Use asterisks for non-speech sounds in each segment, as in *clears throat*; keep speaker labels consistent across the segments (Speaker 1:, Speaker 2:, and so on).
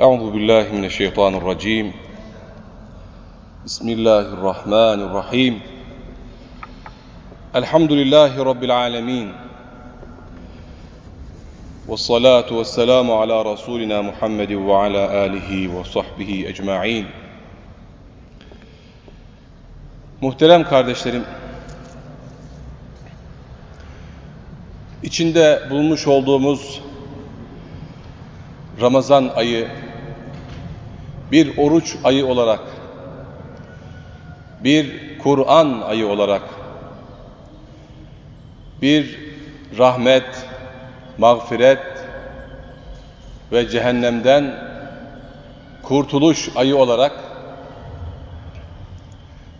Speaker 1: أعوذ بالله من الشيطان الرجيم بسم الله الرحمن الرحيم الحمد لله رب العالمين والصلاة والسلام على رسولنا محمد وعلى آله وصحبه أجمعين Muhterem kardeşlerim, içinde bulmuş olduğumuz Ramazan ayı bir oruç ayı olarak, bir Kur'an ayı olarak, bir rahmet, mağfiret ve cehennemden kurtuluş ayı olarak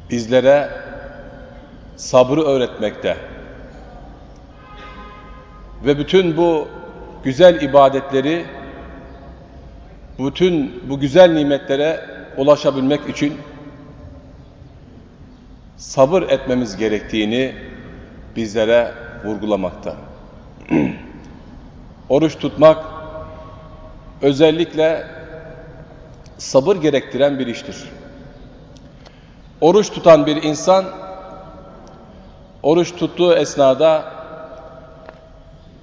Speaker 1: bizlere sabrı öğretmekte. Ve bütün bu güzel ibadetleri, bütün bu güzel nimetlere ulaşabilmek için sabır etmemiz gerektiğini bizlere vurgulamakta. *clears throat* Oruç tutmak özellikle sabır gerektiren bir iştir. Oruç tutan bir insan oruç tuttuğu esnada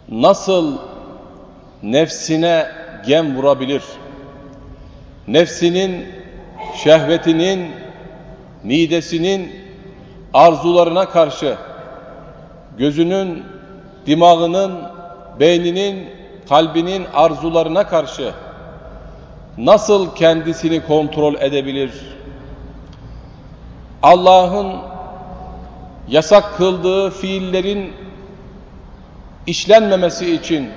Speaker 1: nasıl nefsine gem vurabilir? Nefsinin, şehvetinin, midesinin arzularına karşı gözünün, dimağının, beyninin, kalbinin arzularına karşı nasıl kendisini kontrol edebilir? Allah'ın yasak kıldığı fiillerin işlenmemesi için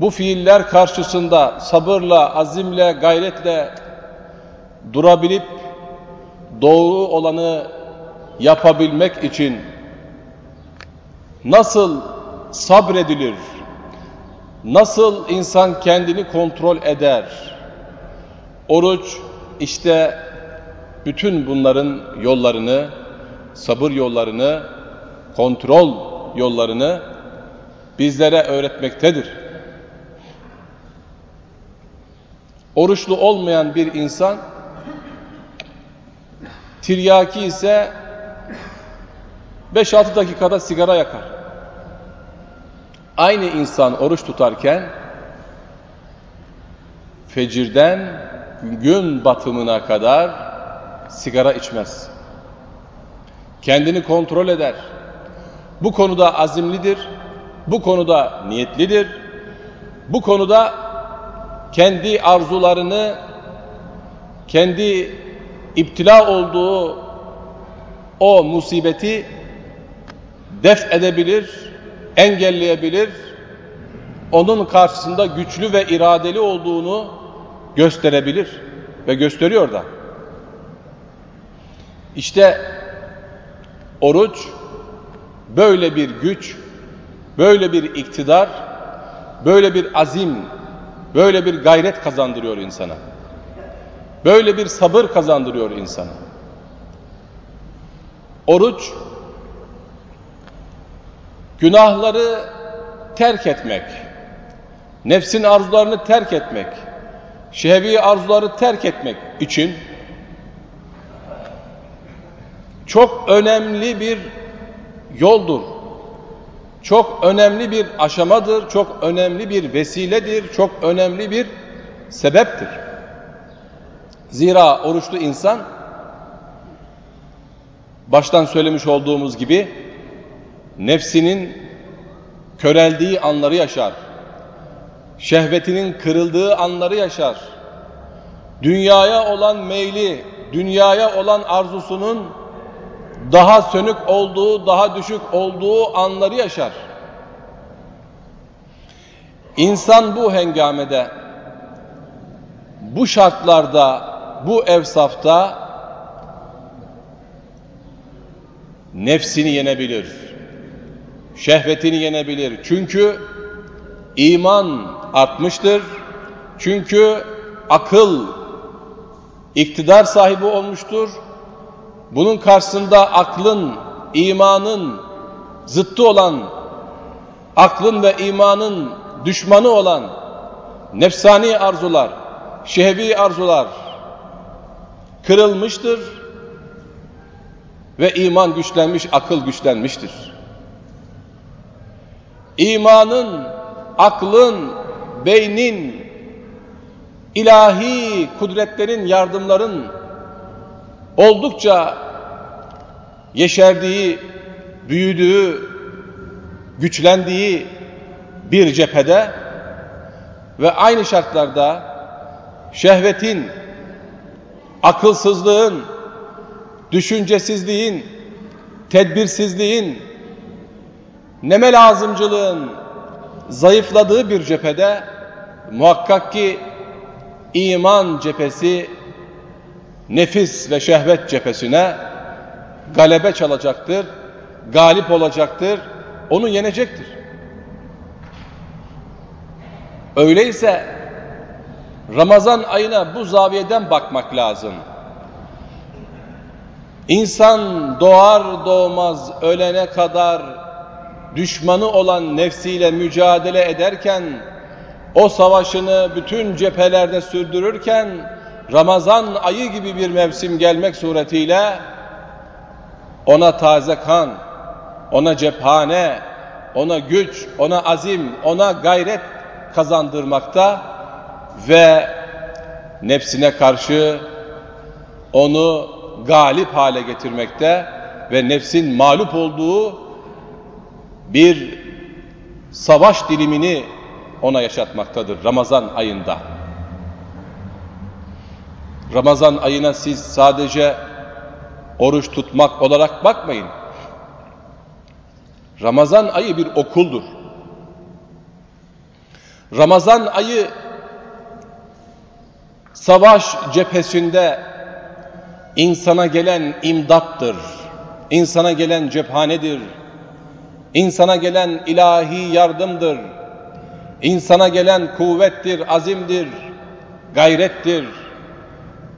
Speaker 1: bu fiiller karşısında sabırla, azimle, gayretle durabilip doğru olanı yapabilmek için nasıl sabredilir? Nasıl insan kendini kontrol eder? Oruç işte bütün bunların yollarını, sabır yollarını, kontrol yollarını bizlere öğretmektedir. Oruçlu olmayan bir insan tiryaki ise 5-6 dakikada sigara yakar. Aynı insan oruç tutarken fecirden gün batımına kadar sigara içmez. Kendini kontrol eder. Bu konuda azimlidir. Bu konuda niyetlidir. Bu konuda kendi arzularını, kendi iptila olduğu o musibeti def edebilir, engelleyebilir, onun karşısında güçlü ve iradeli olduğunu gösterebilir ve gösteriyor da. İşte oruç böyle bir güç, böyle bir iktidar, böyle bir azim, böyle bir gayret kazandırıyor insana. Böyle bir sabır kazandırıyor insana. Oruç günahları terk etmek, nefsin arzularını terk etmek, şehvi arzuları terk etmek için çok önemli bir yoldur. Çok önemli bir aşamadır, çok önemli bir vesiledir, çok önemli bir sebeptir. Zira oruçlu insan baştan söylemiş olduğumuz gibi nefsinin köreldiği anları yaşar. Şehvetinin kırıldığı anları yaşar. Dünyaya olan meyli, dünyaya olan arzusunun daha sönük olduğu, daha düşük olduğu anları yaşar. İnsan bu hengamede, bu şartlarda, bu evsafta nefsini yenebilir. Şehvetini yenebilir. Çünkü iman artmıştır. Çünkü akıl iktidar sahibi olmuştur bunun karşısında aklın, imanın zıttı olan, aklın ve imanın düşmanı olan nefsani arzular, şehvi arzular kırılmıştır ve iman güçlenmiş, akıl güçlenmiştir. İmanın, aklın, beynin, ilahi kudretlerin, yardımların oldukça yeşerdiği, büyüdüğü, güçlendiği bir cephede ve aynı şartlarda şehvetin, akılsızlığın, düşüncesizliğin, tedbirsizliğin, neme lazımcılığın zayıfladığı bir cephede muhakkak ki iman cephesi nefis ve şehvet cephesine galebe çalacaktır, galip olacaktır, onu yenecektir. Öyleyse Ramazan ayına bu zaviyeden bakmak lazım. İnsan doğar doğmaz ölene kadar düşmanı olan nefsiyle mücadele ederken, o savaşını bütün cephelerde sürdürürken, Ramazan ayı gibi bir mevsim gelmek suretiyle ona taze kan, ona cephane, ona güç, ona azim, ona gayret kazandırmakta ve nefsine karşı onu galip hale getirmekte ve nefsin mağlup olduğu bir savaş dilimini ona yaşatmaktadır Ramazan ayında. Ramazan ayına siz sadece oruç tutmak olarak bakmayın. Ramazan ayı bir okuldur. Ramazan ayı savaş cephesinde insana gelen imdattır. insana gelen cephanedir. insana gelen ilahi yardımdır. insana gelen kuvvettir, azimdir, gayrettir.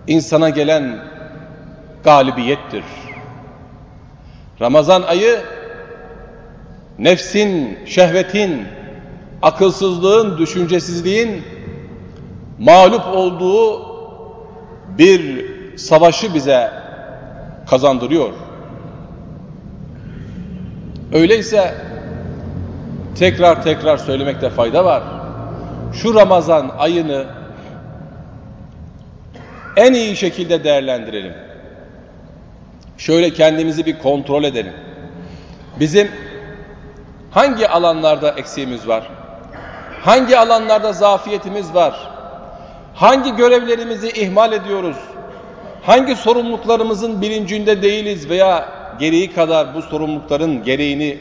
Speaker 1: İnsana gelen galibiyettir. Ramazan ayı nefsin, şehvetin, akılsızlığın, düşüncesizliğin mağlup olduğu bir savaşı bize kazandırıyor. Öyleyse tekrar tekrar söylemekte fayda var. Şu Ramazan ayını en iyi şekilde değerlendirelim. Şöyle kendimizi bir kontrol edelim. Bizim hangi alanlarda eksiğimiz var? Hangi alanlarda zafiyetimiz var? Hangi görevlerimizi ihmal ediyoruz? Hangi sorumluluklarımızın bilincinde değiliz veya gereği kadar bu sorumlulukların gereğini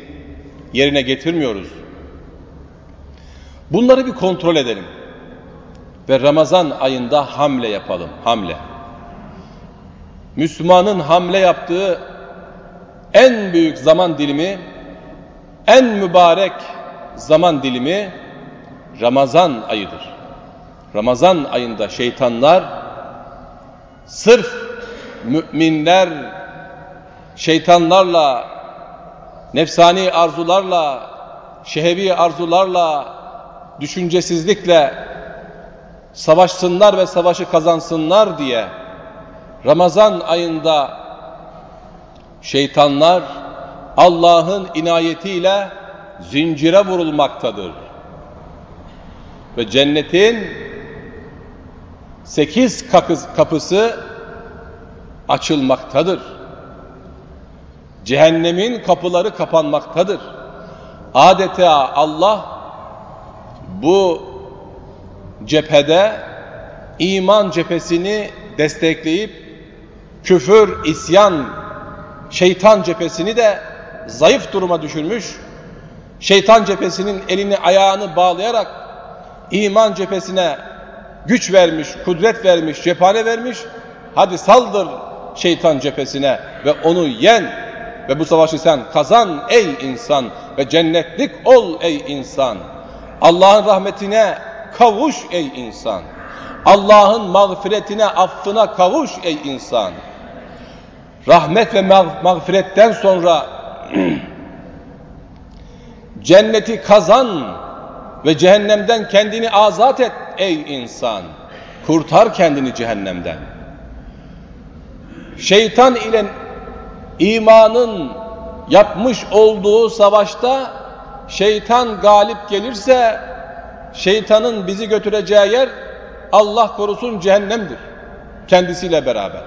Speaker 1: yerine getirmiyoruz? Bunları bir kontrol edelim. Ve Ramazan ayında hamle yapalım, hamle. Müslümanın hamle yaptığı en büyük zaman dilimi, en mübarek zaman dilimi Ramazan ayıdır. Ramazan ayında şeytanlar sırf müminler şeytanlarla, nefsani arzularla, şehevi arzularla, düşüncesizlikle savaşsınlar ve savaşı kazansınlar diye Ramazan ayında şeytanlar Allah'ın inayetiyle zincire vurulmaktadır. Ve cennetin sekiz kapısı açılmaktadır. Cehennemin kapıları kapanmaktadır. Adeta Allah bu cephede iman cephesini destekleyip küfür, isyan, şeytan cephesini de zayıf duruma düşürmüş. Şeytan cephesinin elini ayağını bağlayarak iman cephesine güç vermiş, kudret vermiş, cephane vermiş. Hadi saldır şeytan cephesine ve onu yen ve bu savaşı sen kazan ey insan ve cennetlik ol ey insan. Allah'ın rahmetine kavuş ey insan. Allah'ın mağfiretine, affına kavuş ey insan. Rahmet ve mağfiretten sonra *clears throat* cenneti kazan ve cehennemden kendini azat et ey insan. Kurtar kendini cehennemden. Şeytan ile imanın yapmış olduğu savaşta şeytan galip gelirse şeytanın bizi götüreceği yer Allah korusun cehennemdir. Kendisiyle beraber.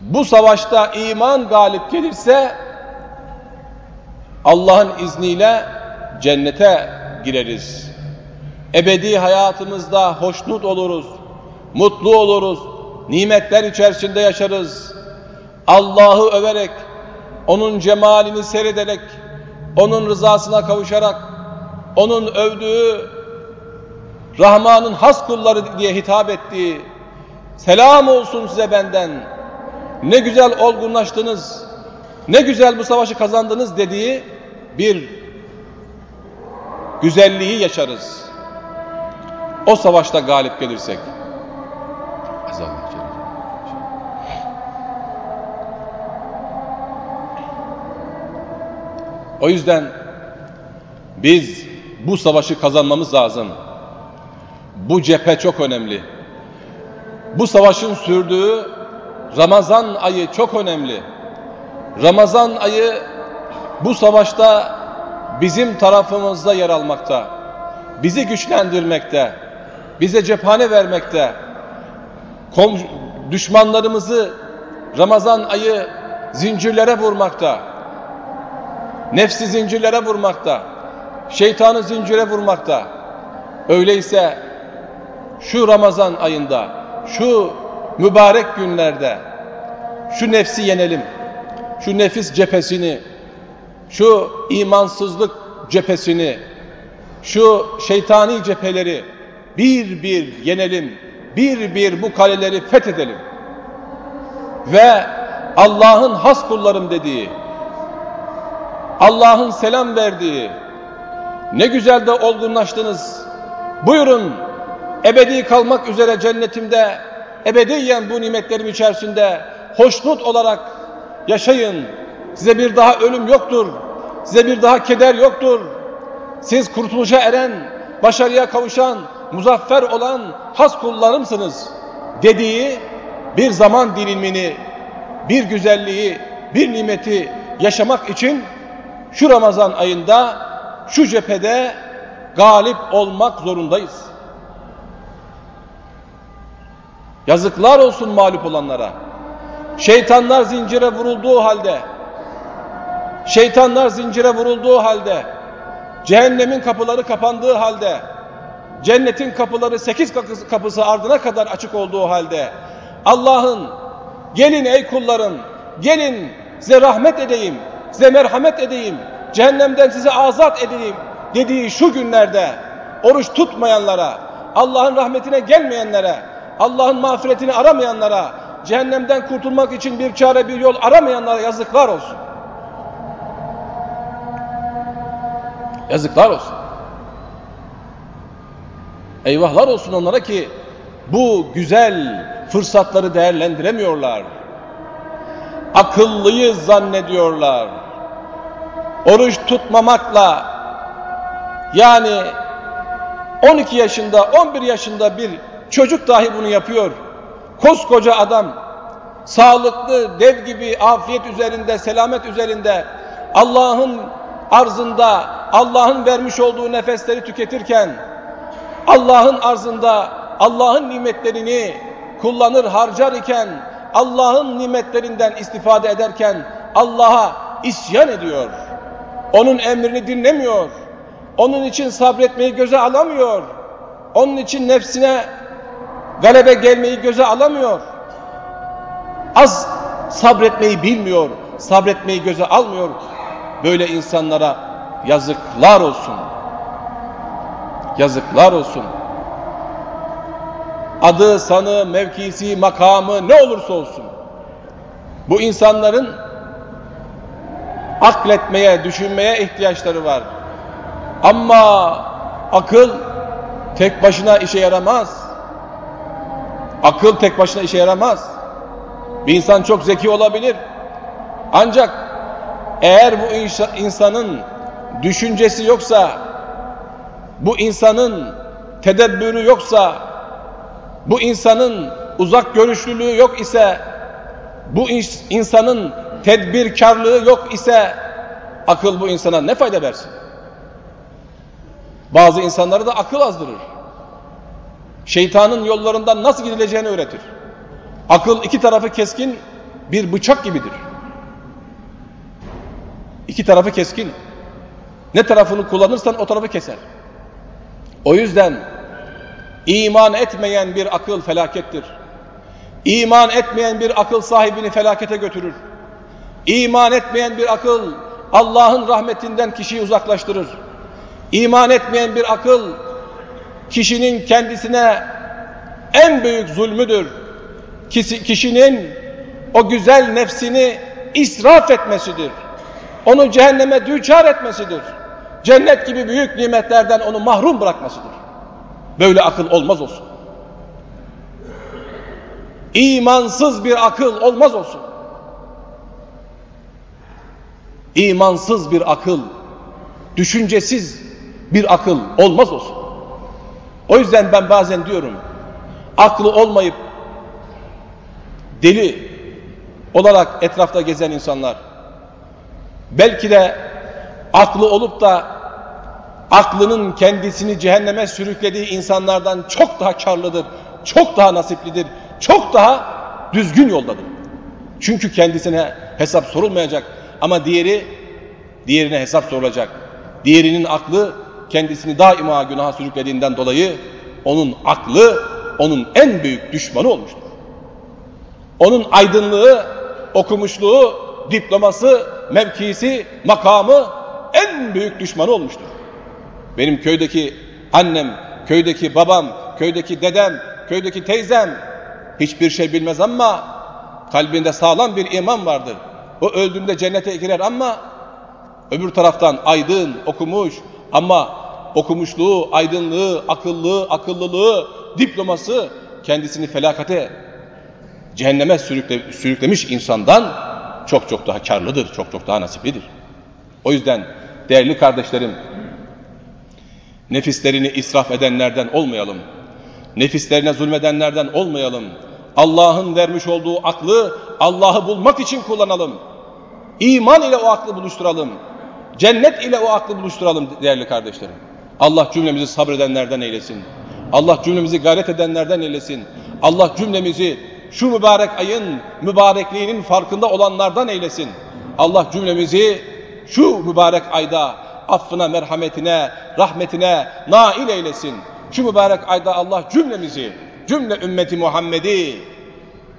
Speaker 1: Bu savaşta iman galip gelirse Allah'ın izniyle cennete gireriz. Ebedi hayatımızda hoşnut oluruz, mutlu oluruz, nimetler içerisinde yaşarız. Allah'ı överek, onun cemalini seyrederek, onun rızasına kavuşarak, onun övdüğü, Rahman'ın has kulları diye hitap ettiği, selam olsun size benden, ne güzel olgunlaştınız, ne güzel bu savaşı kazandınız dediği bir güzelliği yaşarız. O savaşta galip gelirsek. O yüzden biz bu savaşı kazanmamız lazım. Bu cephe çok önemli. Bu savaşın sürdüğü Ramazan ayı çok önemli. Ramazan ayı bu savaşta bizim tarafımızda yer almakta. Bizi güçlendirmekte. Bize cephane vermekte. Kom düşmanlarımızı Ramazan ayı zincirlere vurmakta. Nefsi zincirlere vurmakta. Şeytanı zincire vurmakta. Öyleyse şu Ramazan ayında, şu mübarek günlerde şu nefsi yenelim. Şu nefis cephesini, şu imansızlık cephesini, şu şeytani cepheleri bir bir yenelim. Bir bir bu kaleleri fethedelim. Ve Allah'ın has kullarım dediği, Allah'ın selam verdiği, ne güzel de olgunlaştınız. Buyurun ebedi kalmak üzere cennetimde, ebediyen bu nimetlerim içerisinde hoşnut olarak yaşayın. Size bir daha ölüm yoktur. Size bir daha keder yoktur. Siz kurtuluşa eren, başarıya kavuşan, muzaffer olan has kullarımsınız dediği bir zaman dilimini, bir güzelliği, bir nimeti yaşamak için şu Ramazan ayında şu cephede galip olmak zorundayız. Yazıklar olsun mağlup olanlara. Şeytanlar zincire vurulduğu halde, şeytanlar zincire vurulduğu halde, cehennemin kapıları kapandığı halde, cennetin kapıları sekiz kapısı ardına kadar açık olduğu halde, Allah'ın gelin ey kullarım, gelin size rahmet edeyim, size merhamet edeyim, cehennemden size azat edeyim dediği şu günlerde oruç tutmayanlara, Allah'ın rahmetine gelmeyenlere, Allah'ın mağfiretini aramayanlara, cehennemden kurtulmak için bir çare bir yol aramayanlara yazıklar olsun. Yazıklar olsun. Eyvahlar olsun onlara ki bu güzel fırsatları değerlendiremiyorlar. Akıllıyız zannediyorlar. Oruç tutmamakla yani 12 yaşında 11 yaşında bir çocuk dahi bunu yapıyor. Koskoca adam sağlıklı dev gibi afiyet üzerinde, selamet üzerinde Allah'ın arzında Allah'ın vermiş olduğu nefesleri tüketirken Allah'ın arzında Allah'ın nimetlerini kullanır harcar iken Allah'ın nimetlerinden istifade ederken Allah'a isyan ediyor. Onun emrini dinlemiyor. Onun için sabretmeyi göze alamıyor. Onun için nefsine galebe gelmeyi göze alamıyor. Az sabretmeyi bilmiyor, sabretmeyi göze almıyor. Böyle insanlara yazıklar olsun. Yazıklar olsun. Adı, sanı, mevkisi, makamı ne olursa olsun. Bu insanların akletmeye, düşünmeye ihtiyaçları var. Ama akıl tek başına işe yaramaz. Akıl tek başına işe yaramaz. Bir insan çok zeki olabilir. Ancak eğer bu insanın düşüncesi yoksa, bu insanın tedebbürü yoksa, bu insanın uzak görüşlülüğü yok ise, bu insanın tedbirkarlığı yok ise, akıl bu insana ne fayda versin? Bazı insanları da akıl azdırır. Şeytanın yollarından nasıl gidileceğini öğretir. Akıl iki tarafı keskin bir bıçak gibidir. İki tarafı keskin. Ne tarafını kullanırsan o tarafı keser. O yüzden iman etmeyen bir akıl felakettir. İman etmeyen bir akıl sahibini felakete götürür. İman etmeyen bir akıl Allah'ın rahmetinden kişiyi uzaklaştırır. İman etmeyen bir akıl kişinin kendisine en büyük zulmüdür. Kişinin o güzel nefsini israf etmesidir. Onu cehenneme düçar etmesidir. Cennet gibi büyük nimetlerden onu mahrum bırakmasıdır. Böyle akıl olmaz olsun. İmansız bir akıl olmaz olsun. İmansız bir akıl, düşüncesiz bir akıl olmaz olsun. O yüzden ben bazen diyorum, aklı olmayıp deli olarak etrafta gezen insanlar, belki de aklı olup da aklının kendisini cehenneme sürüklediği insanlardan çok daha karlıdır, çok daha nasiplidir, çok daha düzgün yoldadır. Çünkü kendisine hesap sorulmayacak ama diğeri diğerine hesap sorulacak. Diğerinin aklı kendisini daima günaha sürüklediğinden dolayı onun aklı onun en büyük düşmanı olmuştur. Onun aydınlığı, okumuşluğu, diploması, mevkisi, makamı en büyük düşmanı olmuştur. Benim köydeki annem, köydeki babam, köydeki dedem, köydeki teyzem hiçbir şey bilmez ama kalbinde sağlam bir iman vardır. O öldüğünde cennete girer ama öbür taraftan aydın, okumuş ama okumuşluğu, aydınlığı, akıllığı, akıllılığı, diploması kendisini felakate, cehenneme sürükle, sürüklemiş insandan çok çok daha karlıdır, çok çok daha nasiplidir. O yüzden değerli kardeşlerim, nefislerini israf edenlerden olmayalım. Nefislerine zulmedenlerden olmayalım. Allah'ın vermiş olduğu aklı Allah'ı bulmak için kullanalım. İman ile o aklı buluşturalım. Cennet ile o aklı buluşturalım değerli kardeşlerim. Allah cümlemizi sabredenlerden eylesin. Allah cümlemizi gayret edenlerden eylesin. Allah cümlemizi şu mübarek ayın mübarekliğinin farkında olanlardan eylesin. Allah cümlemizi şu mübarek ayda affına, merhametine, rahmetine nail eylesin. Şu mübarek ayda Allah cümlemizi, cümle ümmeti Muhammed'i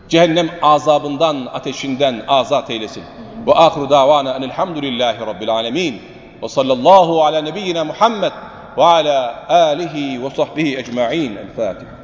Speaker 1: cehennem azabından, ateşinden azat eylesin. Ve ahiru davana enelhamdülillahi rabbil alemin. Ve sallallahu ala nebiyyina Muhammed ve ala alihi ve sahbihi ecma'in. El Fatiha.